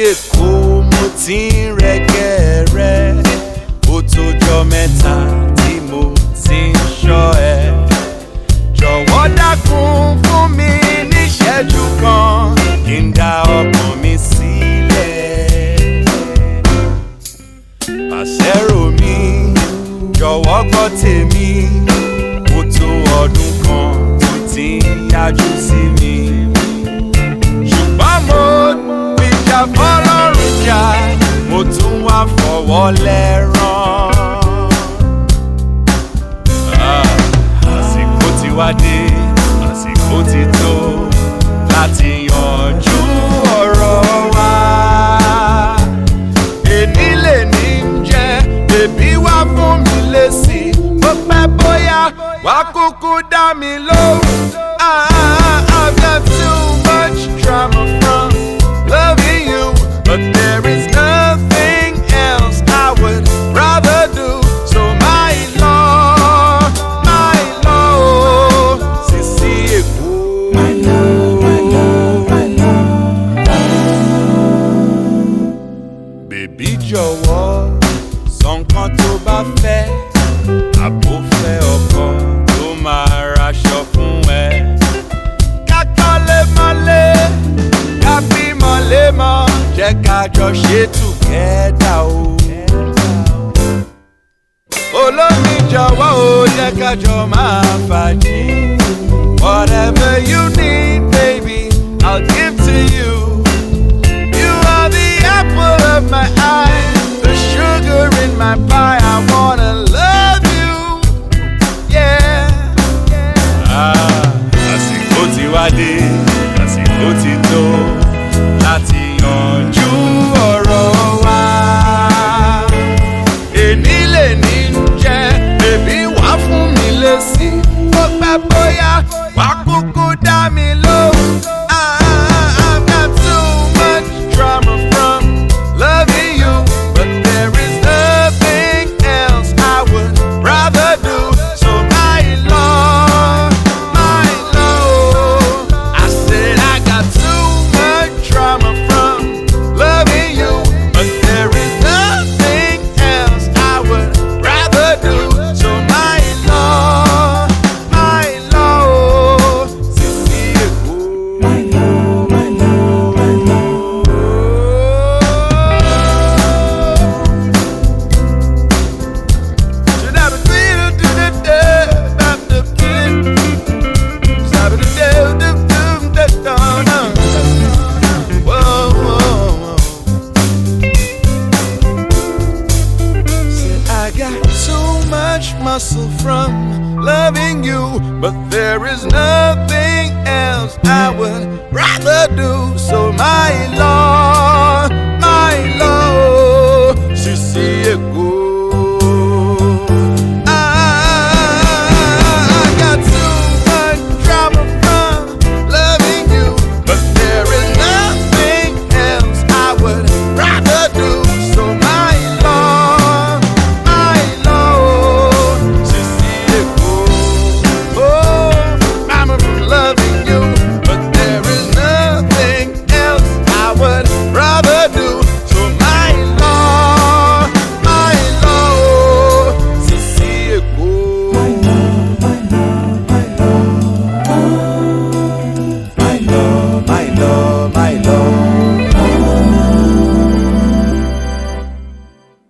èkó mo ti ń rẹ́gẹ́rẹ́ ó tójọ́ mẹ́ta tí mo ti ń ṣọ́ ẹ jọ̀wọ́ dákun fún mi níṣẹ́jú kan kí n dá ọkàn mi sílẹ̀ pàṣẹ́rò mi jọ̀wọ́ gbọ́ tèmi ó tó ọdún kan tó ti ń yájú sí mi. ọwọ́ lẹ́rán. Ah, àsìkò ti wá dé àsìkò ti tó láti yanjú ọ̀rọ̀ wa. èmi lè ní jẹ́ bèbí wá fún mi lésì bó pẹ́ bóyá wàá kúkú dá mi lóhùn. bèbí jọ̀wọ́ sọ nǹkan tó bá fẹ́ àbò fẹ́ ọkọ tó máa raṣọ fún ẹ. káká lémọ́lé ká bímọ lémọ́ jẹ́ ká jọ ṣe tùgẹ́dà o. olómi jọ̀wọ́ o jẹ́ ká jọ máa fàájì whatever you need. my pie. I wanna love you, yeah. Ah, àsìkò ti wá dé, àsìkò ti tó láti yanjú ọ̀rọ̀ wa. Èní lè ní jẹ́, èbí wá fún bóyá wàá kúkú dá mi lọ. But there is nothing else I would rather do. So, my Lord.